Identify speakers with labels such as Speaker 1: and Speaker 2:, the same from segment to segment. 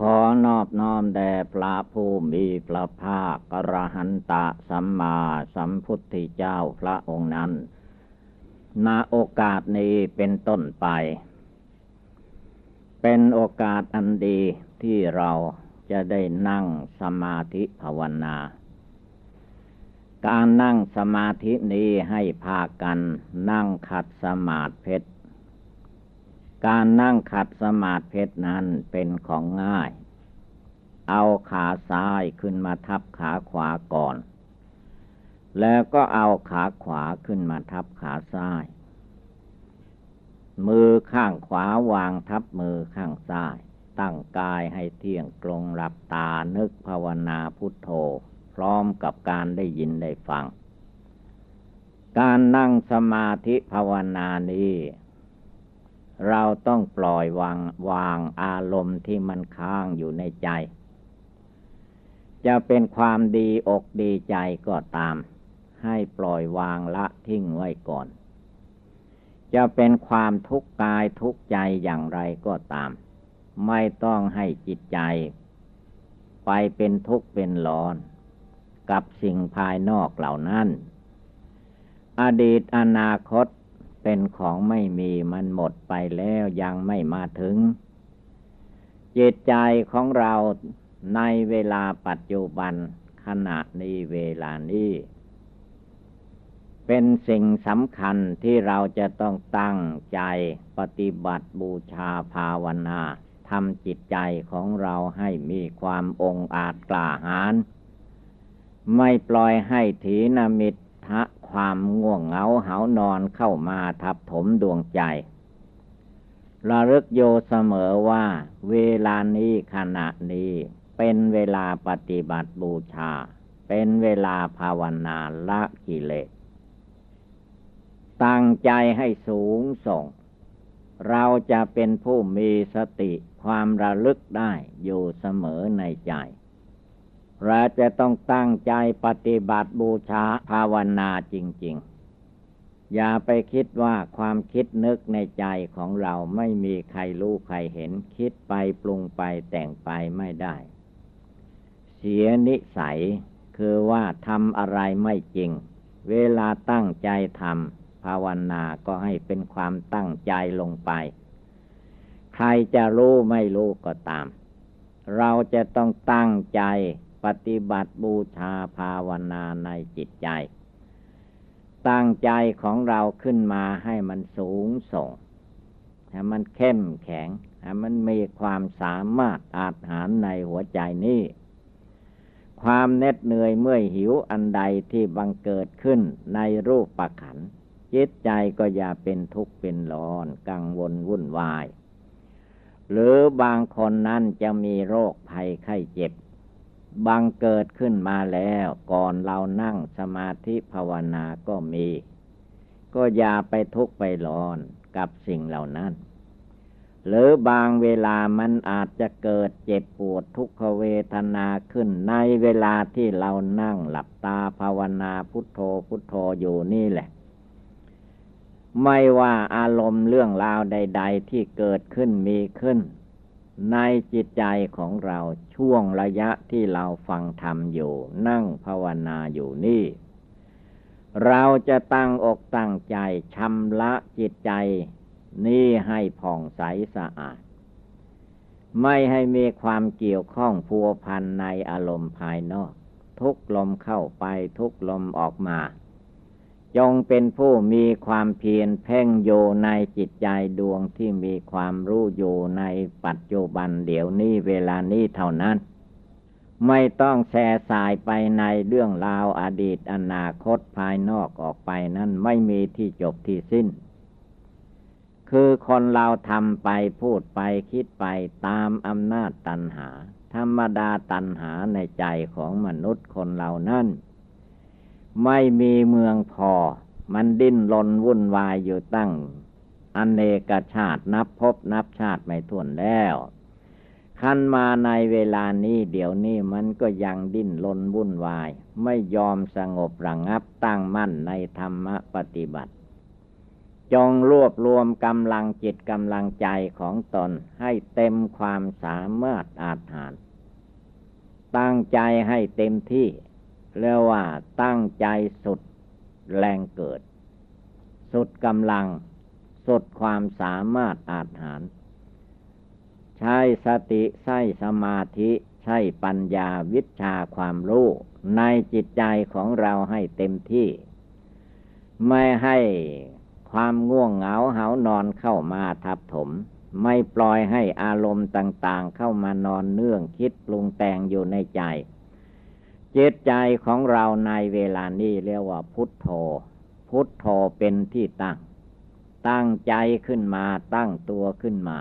Speaker 1: ขอนอบน้อมแด่พระผู้มีพระภาคกระหันตะสัมมาสัมพุทธเจ้าพระองค์นั้น ณ โอกาสนี้เป็นต้นไป เป็นโอกาสอันดีที่เราจะได้นั่งสมาธิภาวนา การนั่งสมาธินี้ให้พากันนั่งขัดสมาธิเพชร การนั่งขัดสมาธิเพชรนั้นเป็นของง่าย เอาขาซ้ายขึ้นมาทับขาขวาก่อน แล้วก็เอาขาขวาขึ้นมาทับขาซ้าย มือข้างขวาวางทับมือข้างซ้าย ตั้งกายให้เที่ยงตรงหลับตานึกภาวนาพุทโธ พร้อมกับการได้ยินได้ฟัง การนั่งสมาธิภาวนานี้ เราต้องปล่อยวางวางอารมณ์ที่มันค้างอยู่ในใจ จะเป็นความดีอกดีใจก็ตาม ให้ปล่อยวางละทิ้งไว้ก่อน จะเป็นความทุกข์กายทุกข์ใจอย่างไรก็ตาม ไม่ต้องให้จิตใจ ไปเป็นทุกข์เป็นร้อน กับสิ่งภายนอกเหล่านั้น อดีตอนาคต เป็นของไม่มีมันหมดไปแล้วยังไม่มาถึง จิตใจของเราในเวลาปัจจุบันขณะนี้เวลานี้ เป็นสิ่งสำคัญที่เราจะต้องตั้งใจปฏิบัติบูชาภาวนาทำจิตใจของเราให้มีความองอาจกล้าหาญไม่ปล่อยให้ถีนมิทะ ความง่วงเหงาเหานอนเข้ามาทับถมดวงใจ ระลึกโยเสมอว่า เวลานี้ขณะนี้ เป็นเวลาปฏิบัติบูชา เป็นเวลาภาวนาละกิเลสตั้งใจให้สูงส่ง เราจะเป็นผู้มีสติความระลึกได้อยู่เสมอในใจ เราจะต้องตั้งใจปฏิบัติบูชาภาวนาจริง ๆ อย่าไปคิดว่าความคิดนึกในใจของเราไม่มีใครรู้ใครเห็นคิดไปปรุงไปแต่งไปไม่ได้ เสียนิสัยคือว่าทำอะไรไม่จริง เวลาตั้งใจทำภาวนาก็ให้เป็นความตั้งใจลงไป ใครจะรู้ไม่รู้ก็ตาม เราจะต้องตั้งใจ ปฏิบัติบูชาภาวนาในจิตใจ ตั้งใจของเราขึ้นมาให้มันสูงส่ง ให้มันเข้มแข็ง ให้มันมีความสามารถอาจหารในหัวใจนี้ ความเน็ดเหนื่อยเมื่อยหิวอันใดที่บังเกิดขึ้นในรูปประขันจิตใจก็อย่าเป็นทุกข์เป็นร้อน กังวลวุ่นวาย หรือบางคนนั้นจะมีโรคภัยไข้เจ็บ บังเกิดขึ้นมาแล้วก่อนเรานั่งสมาธิภาวนาก็มี ก็อย่าไปทุกข์ไปร้อนกับสิ่งเหล่านั้น หรือบางเวลามันอาจจะเกิดเจ็บปวดทุกขเวทนาขึ้นในเวลาที่เรานั่งหลับตาภาวนาพุทโธพุทโธอยู่นี่แหละ ไม่ว่าอารมณ์เรื่องราวใด ๆ ที่เกิดขึ้นมีขึ้น ในจิตใจของเราช่วงระยะที่เราฟังธรรมอยู่ นั่งภาวนาอยู่นี่ เราจะตั้งอกตั้งใจชำระจิตใจ นี่ให้ผ่องใสสะอาด ไม่ให้มีความเกี่ยวข้องพัวพันในอารมณ์ภายนอก ทุกลมเข้าไปทุกลมออกมา จงเป็นผู้มีความเพียรเพ่งโยในจิตใจดวงที่มีความรู้อยู่ในปัจจุบันเดี๋ยวนี้เวลานี้เท่านั้น ไม่ต้องแส่สายไปในเรื่องราวอดีตอนาคตภายนอกออกไปนั้นไม่มีที่จบที่สิ้น คือคนเราทำไปพูดไปคิดไปตามอำนาจตัณหา ธรรมดาตัณหาในใจของมนุษย์คนเหล่านั้น ไม่มีเมืองพอ มันดิ้นรนวุ่นวายอยู่ตั้งอเนกชาตินับพบนับชาติไม่ถ้วนแล้วคันมาในเวลานี้เดี๋ยวนี้มันก็ยังดิ้นรนวุ่นวาย ไม่ยอมสงบระงงับตั้งมั่นในธรรมปฏิบัติ จงรวบรวมกำลังจิตกำลังใจของตนให้เต็มความสามารถอาถานตั้งใจให้เต็มที่ เรียกว่าตั้งใจสุดแรงเกิด สุดกำลัง สุดความสามารถอาถานใช้สติใช้สมาธิใช้ปัญญาวิชาความรู้ในจิตใจของเราให้เต็มที่ ไม่ให้ความง่วงเหงาเหานอนเข้ามาทับถม ไม่ปล่อยให้อารมณ์ต่างๆ เข้ามานอนเนื่องคิดปรุงแต่งอยู่ในใจ จิตใจของเราในเวลานี้เรียกว่าพุทโธ พุทโธเป็นที่ตั้ง ตั้งใจขึ้นมาตั้งตัวขึ้นมา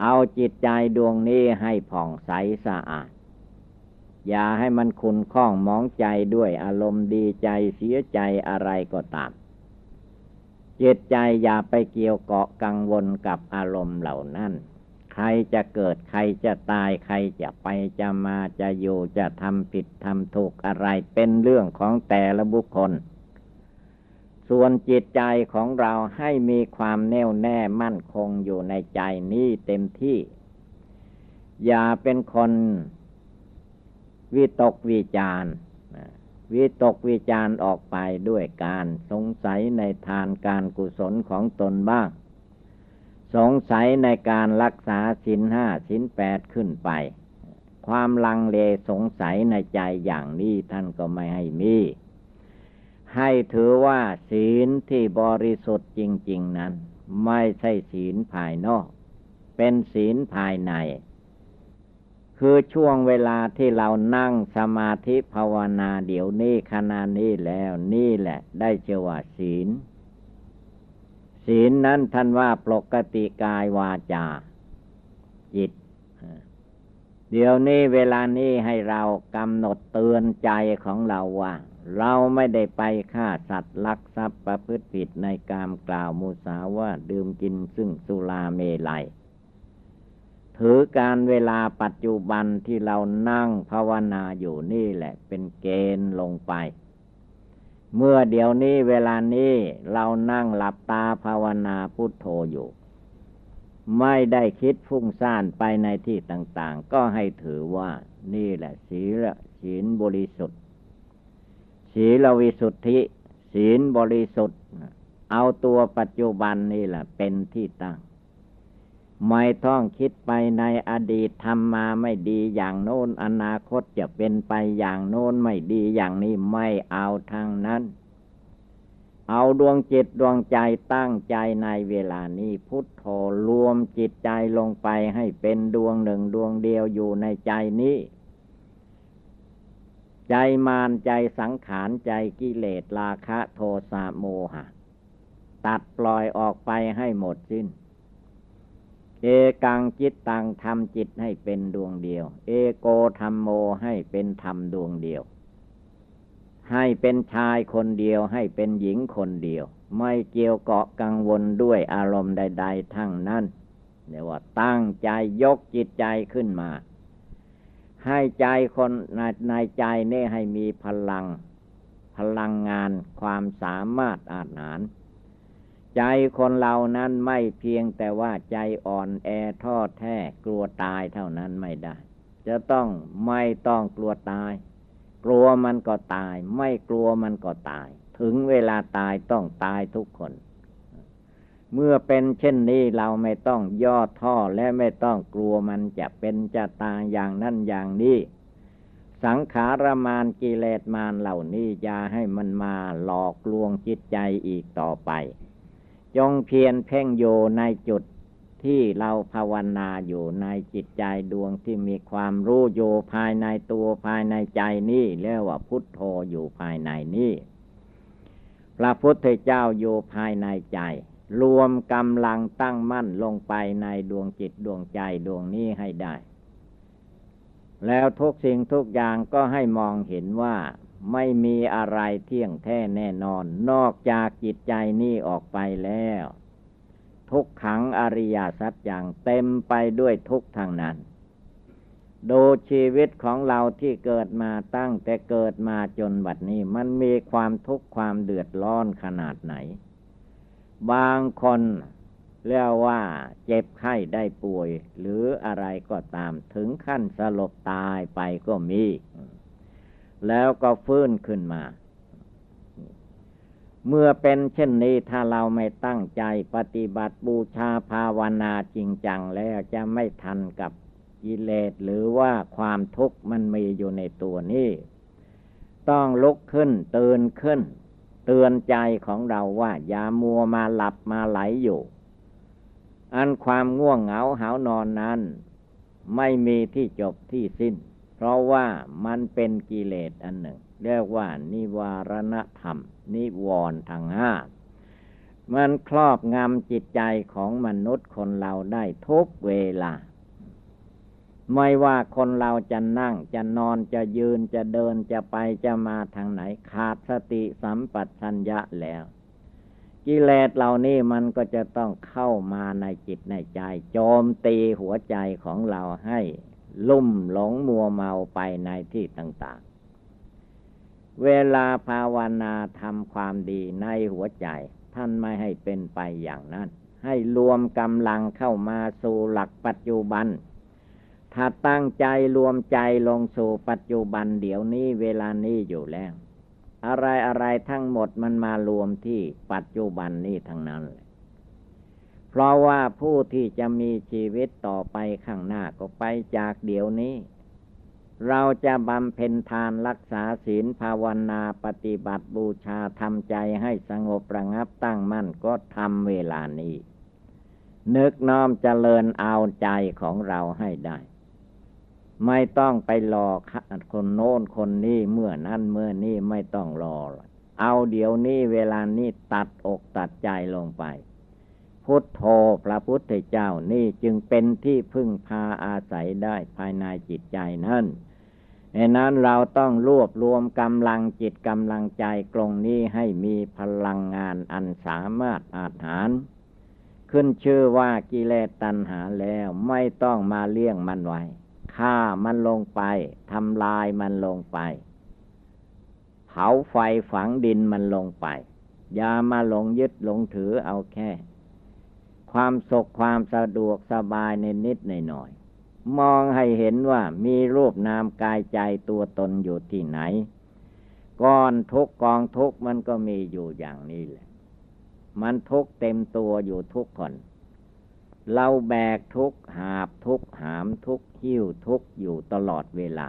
Speaker 1: เอาจิตใจดวงนี้ให้ผ่องใสสะอาด อย่าให้มันคุณข้องมองใจด้วยอารมณ์ดีใจเสียใจอะไรก็ตาม จิตใจอย่าไปเกี่ยวเกาะกังวลกับอารมณ์เหล่านั้น ใครจะเกิดใครจะตายใครจะไปจะมาจะอยู่จะทำผิดทำถูกอะไรเป็นเรื่องของแต่ละบุคคล ส่วนจิตใจของเราให้มีความแน่วแน่มั่นคงอยู่ในใจนี้เต็มที่ อย่าเป็นคนวิตกวิจารวิตกวิจารออกไปด้วยการสงสัยในทานการกุศลของตนบ้าง สงสัยในการรักษาสินห้าสินแปดขึ้นไป ความลังเลสงสัยในใจอย่างนี้ท่านก็ไม่ให้มี ให้ถือว่าศีลที่บริสุทธิ์จริง ๆ นั้น ไม่ใช่ศีลภายนอก เป็นศีลภายใน คือช่วงเวลาที่เรานั่งสมาธิภาวนาเดี๋ยวนี้ขณะนี้แล้วนี่แหละ ได้เชื่อว่าศีล ศีลนั้นท่านว่าปกติกายวาจา จิต เดี๋ยวนี้เวลานี้ให้เรากำหนดเตือนใจของเราว่า เราไม่ได้ไปฆ่าสัตว์ลักทรัพย์ประพฤติผิดในกามกล่าวมุสาว่าดื่มกินซึ่งสุราเมลัยถือการเวลาปัจจุบันที่เรานั่งภาวนาอยู่นี่แหละเป็นเกณฑ์ลงไป เมื่อเดี๋ยวนี้เวลานี้เรานั่งหลับตาภาวนาพุทโธอยู่ ไม่ได้คิดฟุ้งซ่านไปในที่ต่าง ๆ ก็ให้ถือว่านี่แหละศีลศีลบริสุทธิ์ ศีลวิสุทธิ ศีลบริสุทธิ์ เอาตัวปัจจุบันนี่แหละเป็นที่ตั้ง ไม่ต้องคิดไปในอดีตทำมาไม่ดีอย่างโน้นอนาคตจะเป็นไปอย่างโน้นไม่ดีอย่างนี้ไม่เอาทางนั้น เอาดวงจิตดวงใจตั้งใจในเวลานี้พุทโธรวมจิตใจลงไปให้เป็นดวงหนึ่งดวงเดียวอยู่ในใจนี้ ใจมารใจสังขารใจกิเลสราคะโทสะโมหะ ตัดปล่อยออกไปให้หมดสิ้น เอกังจิตตังทำจิตให้เป็นดวงเดียว เอโกธรรมโมให้เป็นธรรมดวงเดียว ให้เป็นชายคนเดียวให้เป็นหญิงคนเดียว ไม่เกี่ยวเกาะกังวลด้วยอารมณ์ใด ๆ ทั้งนั้นเรียกว่าตั้งใจยกจิตใจขึ้นมา ให้ใจคนในในใจนี่ให้มีพลัง พลังงานความสามารถอาหาร ใจคนเรานั้นไม่เพียงแต่ว่าใจอ่อนแอท้อแท้กลัวตายเท่านั้นไม่ได้ จะต้องไม่ต้องกลัวตาย กลัวมันก็ตาย ไม่กลัวมันก็ตาย ถึงเวลาตายต้องตายทุกคน เมื่อเป็นเช่นนี้เราไม่ต้องย่อท่อและไม่ต้องกลัวมันจะเป็นจะตายอย่างนั้นอย่างนี้สังขารมานกิเลสมานเหล่านี้อย่าให้มันมาหลอกลวงจิตใจอีกต่อไป จงเพียรเพ่งโยในจุดที่เราภาวนาอยู่ในจิตใจดวงที่มีความรู้โยภายในตัวภายในใจนี่เรียกว่าพุทโธอยู่ภายในนี่พระพุทธเจ้าอยู่ภายในใจ รวมกำลังตั้งมั่นลงไปในดวงจิตดวงใจดวงนี้ให้ได้ แล้วทุกสิ่งทุกอย่างก็ให้มองเห็นว่า ไม่มีอะไรเที่ยงแท้แน่นอน นอกจากจิตใจนี่ออกไปแล้ว ทุกขังอริยสัจอย่างเต็มไปด้วยทุกทางนั้น ดูชีวิตของเราที่เกิดมาตั้งแต่เกิดมาจนบัดนี้ มันมีความทุกข์ความเดือดร้อนขนาดไหน บางคนเรียกว่าเจ็บไข้ได้ป่วย หรืออะไรก็ตามถึงขั้นสลบตายไปก็มี แล้วก็ฟื้นขึ้นมา เมื่อเป็นเช่นนี้ถ้าเราไม่ตั้งใจปฏิบัติบูชาภาวนาจริงจังแล้วจะไม่ทันกับกิเลสหรือว่าความทุกข์มันมีอยู่ในตัวนี้ ต้องลุกขึ้นเตื่นขึ้น เตือนใจของเราว่าอย่ามัวมาหลับมาไหลอยู่ อันความง่วงเหงาหานอนนั้น ไม่มีที่จบที่สิ้น เพราะว่ามันเป็นกิเลสอันหนึ่ง เรียกว่านิวารณธรรม นิวรทางห้ามันครอบงำจิตใจของมนุษย์คนเราได้ทุกเวลา ไม่ว่าคนเราจะนั่งจะนอนจะยืนจะเดินจะไปจะมาทางไหนขาดสติสัมปชัญญะแล้ว กิเลสเหล่านี้มันก็จะต้องเข้ามาในจิตในใจโจมตีหัวใจของเราให้ ลุ่มหลงมัวเมาไปในที่ต่าง ๆ เวลาภาวนาทำความดีในหัวใจ ท่านไม่ให้เป็นไปอย่างนั้น ให้รวมกำลังเข้ามาสู่หลักปัจจุบัน ถ้าตั้งใจรวมใจลงสู่ปัจจุบันเดี๋ยวนี้เวลานี้อยู่แล้ว อะไรอะไรทั้งหมดมันมารวมที่ปัจจุบันนี้ทั้งนั้นเลย เพราะว่าผู้ที่จะมีชีวิตต่อไปข้างหน้าก็ไปจากเดี๋ยวนี้ เราจะบำเพ็ญทานรักษาศีลภาวนาปฏิบัติบูชาทำใจให้สงบระงับตั้งมั่นก็ทำเวลานี้ นึกน้อมเจริญเอาใจของเราให้ได้ไม่ต้องไปรอคนโน้นคนนี้เมื่อนั้นเมื่อนี้ไม่ต้องรอ เอาเดี๋ยวนี้เวลานี้ตัดอกตัดใจลงไป พุทโธพระพุทธเจ้านี่จึงเป็นที่พึ่งพาอาศัยได้ภายในจิตใจนั่นดังนั้นเราต้องรวบรวมกำลังจิตกำลังใจกลงนี้ให้มีพลังงานอันสามารถอาหารขึ้นชื่อว่ากิเลสตัณหาแล้วไม่ต้องมาเลี้ยงมันไว้ฆ่ามันลงไปทำลายมันลงไป เผาไฟฝังดินมันลงไป อย่ามาหลงยึดหลงถือเอาแค่ ความสุขความสะดวกสบายในนิดในหน่อย มองให้เห็นว่ามีรูปนามกายใจตัวตนอยู่ที่ไหนก้อนทุกกองทุกมันก็มีอยู่อย่างนี้แหละ มันทุกเต็มตัวอยู่ทุกคน เราแบกทุกหาบทุกหามทุกหิ้วทุกอยู่ตลอดเวลา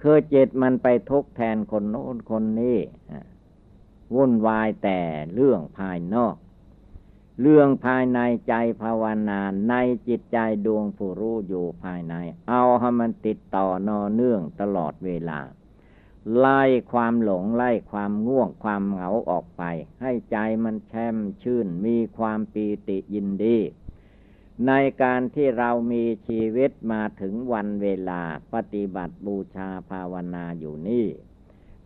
Speaker 1: คือจิตมันไปทุกแทนคนโน้นคนนี้วุ่นวายแต่เรื่องภายนอก เรื่องภายในใจภาวนาในจิตใจดวงผู้รู้อยู่ภายใน เอาให้มันติดต่อนอเนื่องตลอดเวลา ไล่ความหลงไล่ความง่วงความเหงาออกไป ให้ใจมันแช่มชื่นมีความปีติยินดี ในการที่เรามีชีวิตมาถึงวันเวลาปฏิบัติบูชาภาวนาอยู่นี่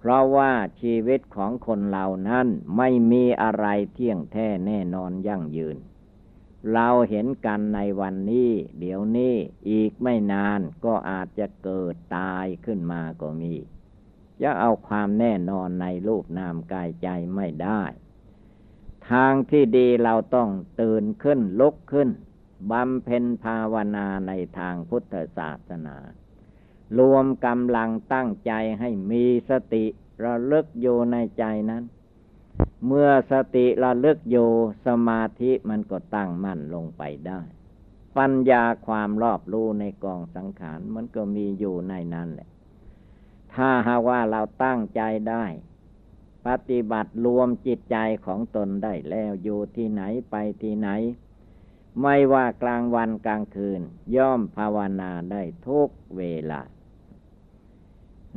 Speaker 1: เพราะว่าชีวิตของคนเหล่านั้นไม่มีอะไรเที่ยงแท้แน่นอนยั่งยืน เราเห็นกันในวันนี้ เดี๋ยวนี้อีกไม่นานก็อาจจะเกิดตายขึ้นมาก็มี จะเอาความแน่นอนในรูปนามกายใจไม่ได้ ทางที่ดีเราต้องตื่นขึ้นลุกขึ้นบำเพ็ญภาวนาในทางพุทธศาสนา รวมกำลังตั้งใจให้มีสติระลึกอยู่ในใจนั้น เมื่อสติระลึกอยู่สมาธิมันก็ตั้งมั่นลงไปได้ ปัญญาความรอบรู้ในกองสังขาร มันก็มีอยู่ในนั้นแหละ ถ้าหาว่าเราตั้งใจได้ ปฏิบัติรวมจิตใจของตนได้แล้วอยู่ที่ไหนไปที่ไหน ไม่ว่ากลางวันกลางคืน ย่อมภาวนาได้ทุกเวลา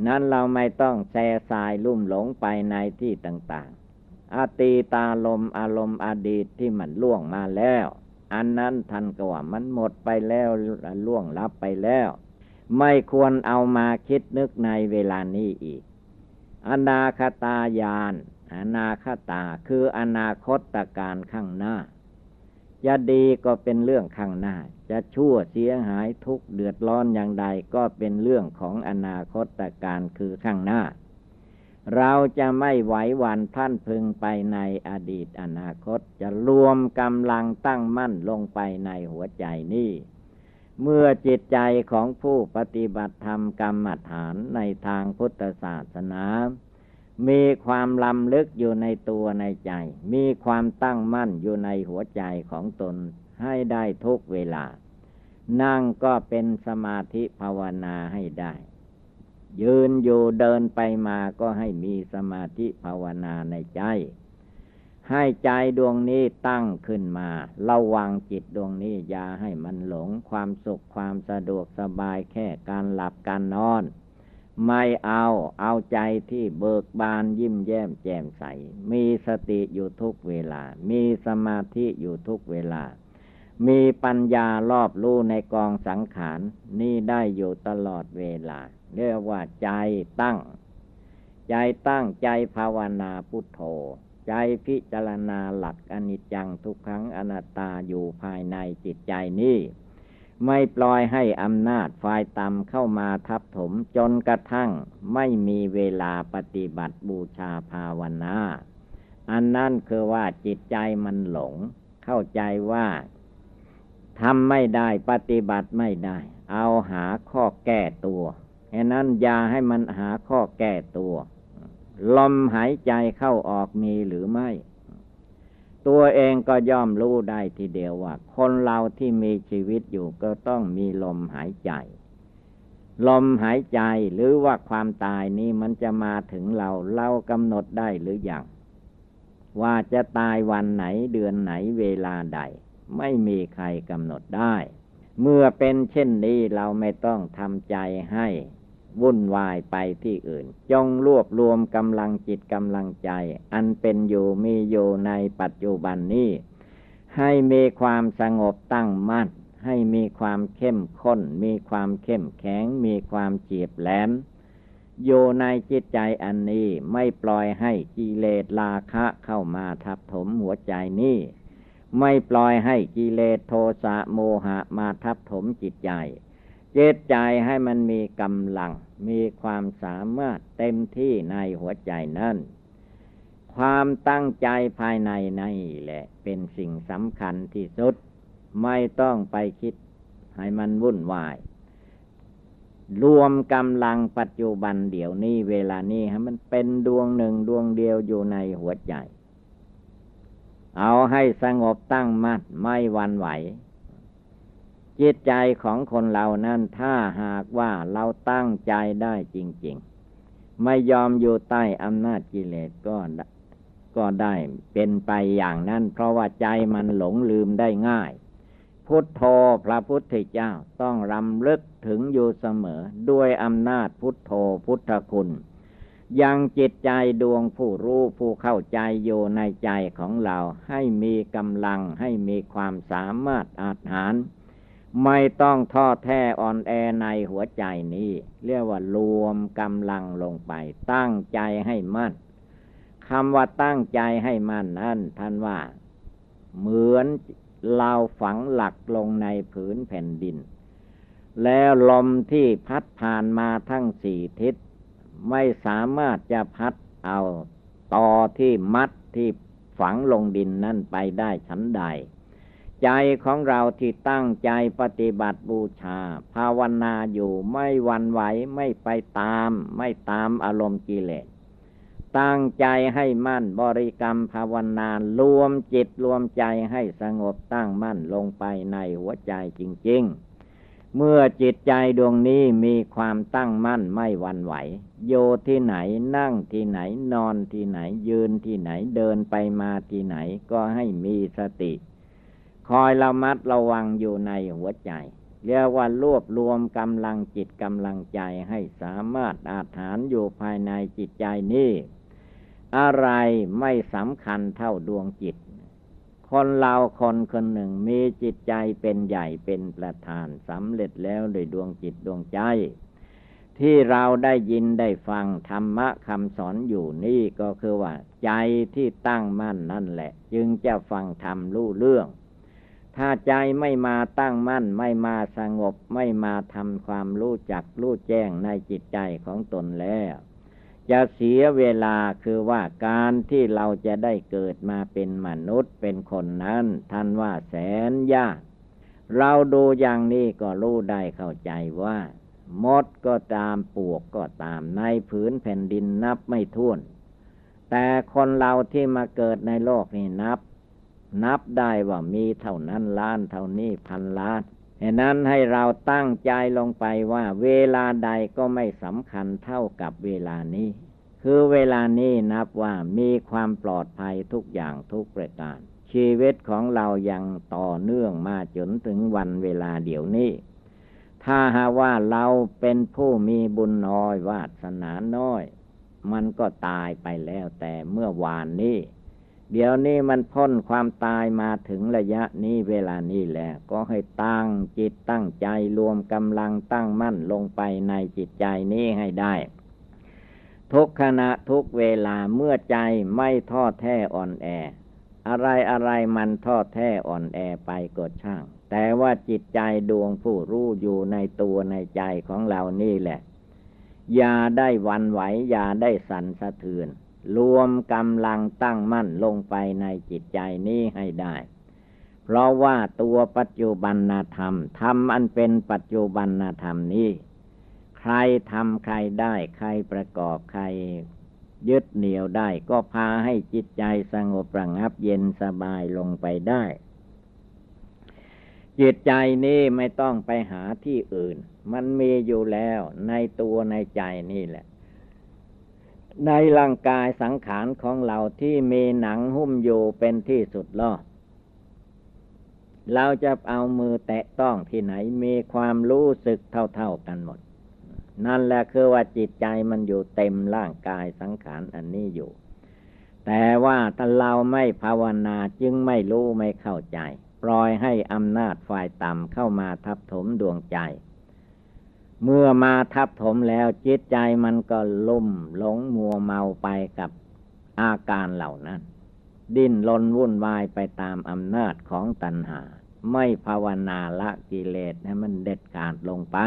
Speaker 1: นั้นเราไม่ต้องแส่สายลุ่มหลงไปในที่ต่าง ๆอตีตาลมอารมณ์อดีตที่มันล่วงมาแล้ว อันนั้นท่านก็ว่ามันหมดไปแล้วล่วงลับไปแล้ว ไม่ควรเอามาคิดนึกในเวลานี้อีก อนาคตายานอนาคตาคืออนาคตการข้างหน้า จะดีก็เป็นเรื่องข้างหน้า จะชั่วเสียหายทุกเดือดร้อนอย่างใดก็เป็นเรื่องของอนาคตการคือข้างหน้า เราจะไม่ไหวหวันพันพึงไปในอดีตอนาคตจะรวมกำลังตั้งมั่นลงไปในหัวใจนี้เมื่อจิตใจของผู้ปฏิบัติธรรมกรรมฐานในทางพุทธศาสนา มีความลำลึกอยู่ในตัวในใจ มีความตั้งมั่นอยู่ในหัวใจของตนให้ได้ทุกเวลา นั่งก็เป็นสมาธิภาวนาให้ได้ ยืนอยู่เดินไปมาก็ให้มีสมาธิภาวนาในใจ ให้ใจดวงนี้ตั้งขึ้นมา ระวังจิตดวงนี้อย่าให้มันหลงความสุขความสะดวกสบายแค่การหลับการนอน ไม่เอาเอาใจที่เบิกบานยิ้มแย้มแจ่มใส มีสติอยู่ทุกเวลา มีสมาธิอยู่ทุกเวลา มีปัญญารอบรู้ในกองสังขาร นี่ได้อยู่ตลอดเวลา เรียกว่าใจตั้ง ใจตั้งใจภาวนาพุทโธ ใจพิจารณาหลักอนิจจังทุกขังอนัตตาอยู่ภายในจิตใจนี้ ไม่ปล่อยให้อำนาจฝ่ายต่ำเข้ามาทับถมจนกระทั่งไม่มีเวลาปฏิบัติบูชาภาวนา อันนั้นคือว่าจิตใจมันหลง เข้าใจว่าทำไม่ได้ปฏิบัติไม่ได้ เอาหาข้อแก้ตัวฉะนั้นอย่าให้มันหาข้อแก้ตัว ลมหายใจเข้าออกมีหรือไม่ ตัวเองก็ย่อมรู้ได้ทีเดียวว่า คนเราที่มีชีวิตอยู่ก็ต้องมีลมหายใจ ลมหายใจหรือว่าความตายนี้มันจะมาถึงเราเรากำหนดได้หรืออยังว่าจะตายวันไหนเดือนไหนเวลาใด ไม่มีใครกำหนดได้ เมื่อเป็นเช่นนี้เราไม่ต้องทำใจให้ วุ่นวายไปที่อื่น จงรวบรวมกำลังจิตกำลังใจ อันเป็นอยู่มีอยู่ในปัจจุบันนี้ ให้มีความสงบตั้งมั่น ให้มีความเข้มข้น มีความเข้มแข็ง มีความเจียบแหลมอยู่ในจิตใจอันนี้ไม่ปล่อยให้กิเลสราคะเข้ามาทับถมหัวใจนี้ ไม่ปล่อยให้กิเลสโทสะโมหะมาทับถมจิตใจ จิตใจให้มันมีกำลัง มีความสามารถเต็มที่ในหัวใจนั่น ความตั้งใจภายในนี่แหละ เป็นสิ่งสำคัญที่สุด ไม่ต้องไปคิดให้มันวุ่นวาย รวมกำลังปัจจุบันเดี๋ยวนี้เวลานี้ให้มันเป็นดวงหนึ่งดวงเดียวอยู่ในหัวใจ เอาให้สงบตั้งมัดไม่วันไหว จิตใจของคนเรานั้นถ้าหากว่าเราตั้งใจได้จริง ๆ ไม่ยอมอยู่ใต้อำนาจกิเลสก็ก็ได้เป็นไปอย่างนั้น เพราะว่าใจมันหลงลืมได้ง่าย พุทโธพระพุทธเจ้าต้องรำลึกถึงอยู่เสมอ ด้วยอำนาจพุทโธพุทธคุณยังจิตใจดวงผู้รู้ผู้เข้าใจอยู่ในใจของเราให้มีกำลังให้มีความสามารถอาหาร ไม่ต้องท้อแท้อ่อนแอในหัวใจนี้ เรียกว่ารวมกำลังลงไป ตั้งใจให้มั่นคำว่าตั้งใจให้มั่นนั่นท่านว่า เหมือนเราฝังหลักลงในผืนแผ่นดิน แล้วลมที่พัดผ่านมาทั้งสี่ทิศ ไม่สามารถจะพัดเอาต่อที่มัดที่ฝังลงดินนั่นไปได้ชั้นใด ใจของเราที่ตั้งใจปฏิบัติบูชา ภาวนาอยู่ไม่วันไหวไม่ไปตาม ไม่ตามอารมณ์กิเลสตั้งใจให้มั่นบริกรรมภาวนารวมจิตรวมใจให้สงบตั้งมั่นลงไปในหัวใจจริง ๆ เมื่อจิตใจดวงนี้มีความตั้งมั่นไม่วันไหว โยที่ไหนนั่งที่ไหนนอนที่ไหนยืนที่ไหนเดินไปมาที่ไหนก็ให้มีสติ คอยระมัดระวังอยู่ในหัวใจ เรียกว่ารวบรวมกำลังจิตกำลังใจให้สามารถอาถานอยู่ภายในจิตใจนี้ อะไรไม่สำคัญเท่าดวงจิต คนเราคนคนหนึ่งมีจิตใจเป็นใหญ่เป็นประธานสำเร็จแล้วโดยดวงจิตดวงใจที่เราได้ยินได้ฟังธรรมะคำสอนอยู่นี่ก็คือว่า ใจที่ตั้งมั่นนั่นแหละ จึงจะฟังธรรมรู้เรื่อง ถ้าใจไม่มาตั้งมั่น ไม่มาสงบ ไม่มาทำความรู้จักรู้แจ้งในจิตใจของตนแล้ว จะเสียเวลาคือว่าการที่เราจะได้เกิดมาเป็นมนุษย์เป็นคนนั้น ท่านว่าแสนยาก เราดูอย่างนี้ก็รู้ได้เข้าใจว่ามดก็ตามปวกก็ตามในผืนแผ่นดินนับไม่ถ้วน แต่คนเราที่มาเกิดในโลกนี่นับ นับได้ว่ามีเท่านั้นล้านเท่านี้พันล้านเหตุนั้นให้เราตั้งใจลงไปว่าเวลาใดก็ไม่สำคัญเท่ากับเวลานี้ คือเวลานี้นับว่ามีความปลอดภัยทุกอย่างทุกประการ ชีวิตของเรายังต่อเนื่องมาจนถึงวันเวลาเดี๋ยวนี้ ถ้าหาว่าเราเป็นผู้มีบุญน้อยวาสนาน้อย มันก็ตายไปแล้วแต่เมื่อวานนี้ เดี๋ยวนี้มันพ้นความตายมาถึงระยะนี้เวลานี้แล้วก็ให้ตั้งจิตตั้งใจรวมกำลังตั้งมั่นลงไปในจิตใจนี้ให้ได้ ทุกขณะทุกเวลาเมื่อใจไม่ทอดแท้อ่อนแอ อะไรอะไรมันทอดแท้อ่อนแอไปก็ช่าง แต่ว่าจิตใจดวงผู้รู้อยู่ในตัวในใจของเรานี่แหละ อย่าได้วันไหวอย่าได้สั่นสะเทือน รวมกำลังตั้งมั่นลงไปในจิตใจนี้ให้ได้ เพราะว่าตัวปัจจุบันธรรมธรรมอันเป็นปัจจุบันธรรมนี้ ใครทำใครได้ใครประกอบใครยึดเหนี่ยวได้ก็พาให้จิตใจสงบระงับเย็นสบายลงไปได้ จิตใจนี้ไม่ต้องไปหาที่อื่น มันมีอยู่แล้วในตัวในใจนี่แหละ ในร่างกายสังขารของเราที่มีหนังหุ้มอยู่เป็นที่สุดล่อเราจะเอามือแตะต้องที่ไหนมีความรู้สึกเท่าๆกันหมด นั่นแหละคือว่าจิตใจมันอยู่เต็มร่างกายสังขารอันนี้อยู่ แต่ว่าถ้าเราไม่ภาวนาจึงไม่รู้ไม่เข้าใจ ปล่อยให้อำนาจฝ่ายต่ำเข้ามาทับถมดวงใจ เมื่อมาทับถมแล้วจิตใจมันก็ลุ่มหลงมัวเมาไปกับอาการเหล่านั้น ดิ้นลนวุ่นวายไปตามอำนาจของตัณหา ไม่ภาวนาละกิเลสให้มันเด็ดขาดลงไป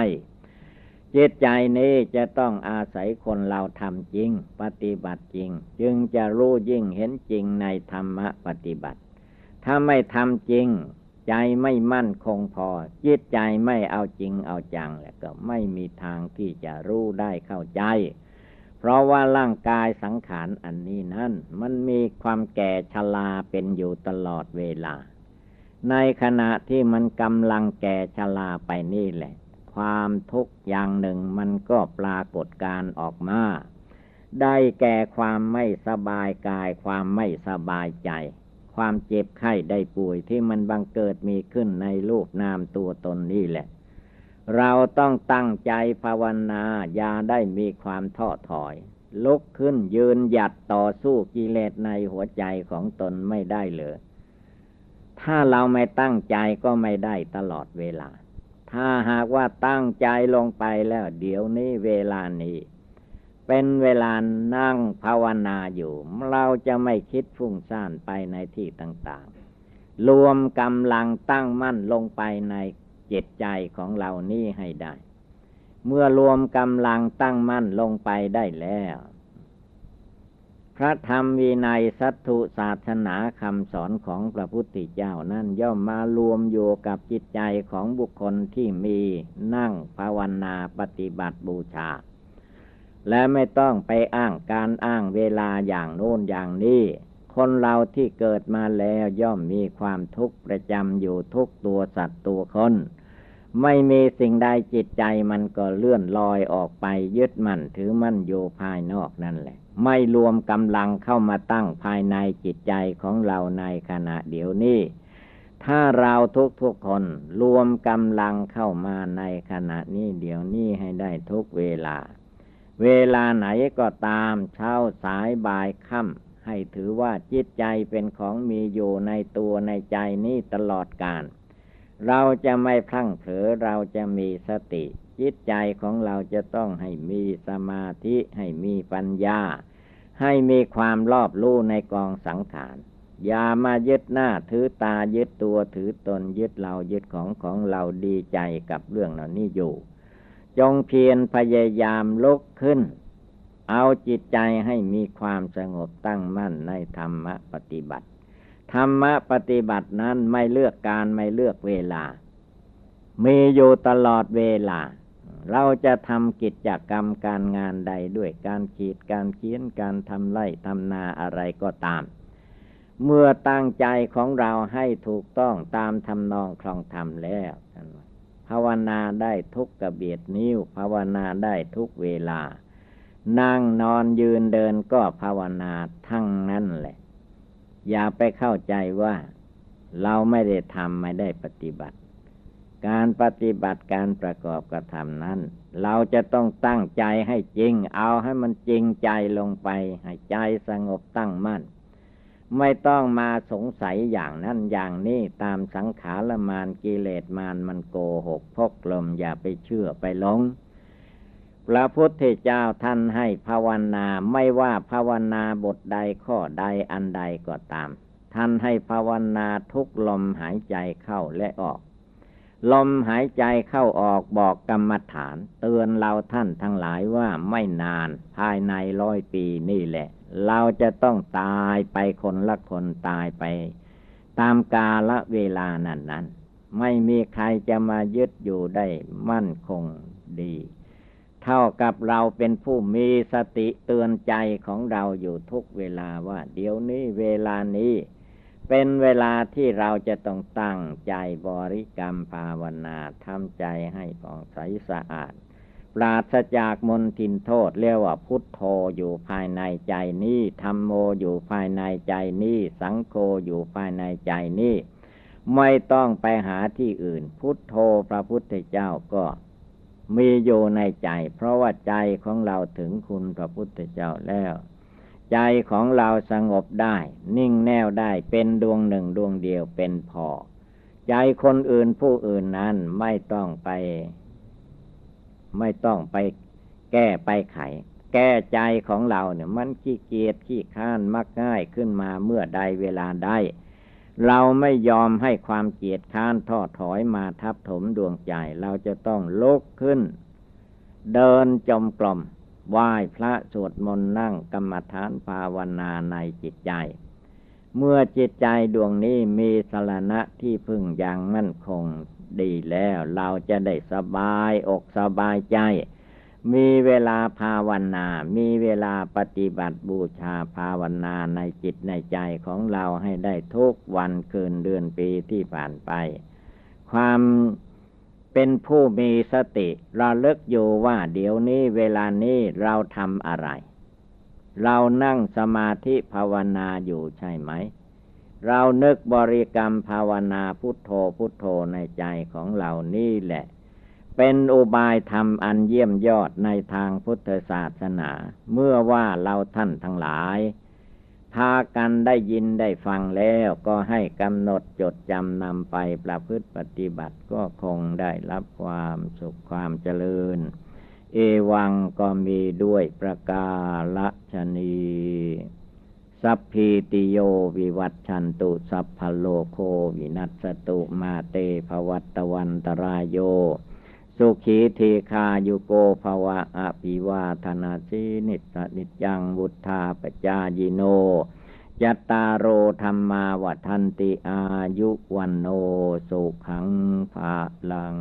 Speaker 1: จิตใจนี้จะต้องอาศัยคนเราทำจริง ปฏิบัติจริง จึงจะรู้ยิ่งเห็นจริงในธรรมปฏิบัติ ถ้าไม่ทำจริง ใจไม่มั่นคงพอ จิตใจไม่เอาจริงเอาจังแล้วก็ไม่มีทางที่จะรู้ได้เข้าใจ เพราะว่าร่างกายสังขารอันนี้นั้นมันมีความแก่ชราเป็นอยู่ตลอดเวลา ในขณะที่มันกำลังแก่ชราไปนี่แหละ ความทุกข์อย่างหนึ่งมันก็ปรากฏการออกมาได้แก่ความไม่สบายกายความไม่สบายใจ ความเจ็บไข้ได้ป่วยที่มันบังเกิดมีขึ้นในรูปนามตัวตนนี่แหละ เราต้องตั้งใจภาวนาอย่าได้มีความท้อถอย ลุกขึ้นยืนหยัดต่อสู้กิเลสในหัวใจของตนไม่ได้เลยถ้าเราไม่ตั้งใจก็ไม่ได้ตลอดเวลา ถ้าหากว่าตั้งใจลงไปแล้ว เดี๋ยวนี้เวลานี้ เป็นเวลานั่งภาวนาอยู่ เราจะไม่คิดฟุ้งซ่านไปในที่ต่าง ๆ รวมกำลังตั้งมั่นลงไปในจิตใจของเรานี่ให้ได้ เมื่อรวมกำลังตั้งมั่นลงไปได้แล้ว พระธรรมวินัยสัตถุศาสนาคำสอนของพระพุทธเจ้านั้นย่อมมารวมอยู่กับจิตใจของบุคคลที่มีนั่งภาวนาปฏิบัติบูชา และไม่ต้องไปอ้างการอ้างเวลาอย่างโน้นอย่างนี้ คนเราที่เกิดมาแล้วย่อมมีความทุกข์ประจำอยู่ทุกตัวสัตว์ตัวคน ไม่มีสิ่งใดจิตใจมันก็เลื่อนลอยออกไปยึดมั่นถือมั่นอยู่ภายนอกนั่นแหละ ไม่รวมกำลังเข้ามาตั้งภายในจิตใจของเราในขณะเดี๋ยวนี้ถ้าเราทุกทุกคนรวมกำลังเข้ามาในขณะนี้เดี๋ยวนี้ให้ได้ทุกเวลา เวลาไหนก็ตามเช้าสายบ่ายค่ำให้ถือว่าจิตใจเป็นของมีอยู่ในตัวในใจนี้ตลอดกาลเราจะไม่พลั้งเผลอเราจะมีสติ จิตใจของเราจะต้องให้มีสมาธิให้มีปัญญา ให้มีความรอบรู้ในกองสังขารอย่ามายึดหน้าถือตายึดตัวถือตนยึดเรายึดของของเราดีใจกับเรื่องเหล่านี้อยู่ จงเพียรพยายามลุกขึ้น เอาจิตใจให้มีความสงบตั้งมั่นในธรรมปฏิบัติ ธรรมปฏิบัตินั้นไม่เลือกการไม่เลือกเวลา มีอยู่ตลอดเวลา เราจะทำกิจกรรมการงานใดด้วยการขีดการเขียนการทำไร่ทำนาอะไรก็ตาม เมื่อตั้งใจของเราให้ถูกต้องตามทำนองคลองธรรมแล้ว ภาวนาได้ทุกกระเบียดนิ้ว ภาวนาได้ทุกเวลา นั่งนอนยืนเดินก็ภาวนาทั้งนั้นแหละ อย่าไปเข้าใจว่า เราไม่ได้ทำไม่ได้ปฏิบัติ การปฏิบัติการประกอบกระทำนั้น เราจะต้องตั้งใจให้จริง เอาให้มันจริงใจลงไป ให้ใจสงบตั้งมั่น ไม่ต้องมาสงสัยอย่างนั้นอย่างนี้ตามสังขารมานกิเลสมานมันโกหกพกลมอย่าไปเชื่อไปหลงพระพุทธเจ้าท่านให้ภาวนาไม่ว่าภาวนาบทใดข้อใดอันใดก็ตาม ท่านให้ภาวนาทุกลมหายใจเข้าและออก ลมหายใจเข้าออกบอกกรรมฐาน เตือนเราท่านทั้งหลายว่าไม่นานภายในร้อยปีนี่แหละ เราจะต้องตายไปคนละคนตายไป ตามกาละเวลานั้นนั้นไม่มีใครจะมายึดอยู่ได้มั่นคงดี เท่ากับเราเป็นผู้มีสติเตือนใจของเราอยู่ทุกเวลาว่า เดี๋ยวนี้เวลานี้ เป็นเวลาที่เราจะต้องตั้งใจบริกรรมภาวนาทำใจให้ผ่องใสสะอาด ปราศจากมนทินโทษเรียกว่าพุทโธอยู่ภายในใจนี้ธรรมโมอยู่ภายในใจนี้สังโฆอยู่ภายในใจนี้ไม่ต้องไปหาที่อื่น พุทโธพระพุทธเจ้าก็มีอยู่ในใจ เพราะว่าใจของเราถึงคุณพระพุทธเจ้าแล้ว ใจของเราสงบได้ นิ่งแน่วได้เป็นดวงหนึ่งดวงเดียวเป็นพอ ใจคนอื่นผู้อื่นนั้นไม่ต้องไป ไม่ต้องไปแก้ไปไข แก้ใจของเราเนี่ยมันขี้เกียจขี้ข้านมักง่ายขึ้นมาเมื่อใดเวลาใดเราไม่ยอมให้ความเกียจข้านทอดถอยมาทับถมดวงใจ เราจะต้องลุกขึ้น เดินจมกลม ไหว้พระสวดมนต์นั่งกรรมฐานภาวนาในจิตใจ เมื่อจิตใจดวงนี้มีสรณะที่พึ่งอย่างมั่นคงดีแล้ว เราจะได้สบายอกสบายใจ มีเวลาภาวนา มีเวลาปฏิบัติบูชาภาวนาในจิตในใจของเราให้ได้ทุกวันคืนเดือนปีที่ผ่านไป ความ เป็นผู้มีสติระลึกอยู่ว่าเดี๋ยวนี้เวลานี้เราทำอะไร เรานั่งสมาธิภาวนาอยู่ใช่ไหม เรานึกบริกรรมภาวนาพุทโธพุทโธในใจของเรานี่แหละ เป็นอุบายธรรมอันเยี่ยมยอดในทางพุทธศาสนา เมื่อว่าเราท่านทั้งหลาย พากันได้ยินได้ฟังแล้วก็ให้กำหนดจดจำนำไปประพฤติปฏิบัติก็คงได้รับความสุขความเจริญ เอวังก็มีด้วยประกาศนีสัพพีติโยวิวัตชันตุสัพพโลโควินัสตุมาเตภวัตวันตรายโย สุขีเทคายุโกภวะอภิวาธนาชินิสนิจังบุทธาปจายิโนยัตตาโรธรรมาวัทันติอายุวันโนสุขังภาลัง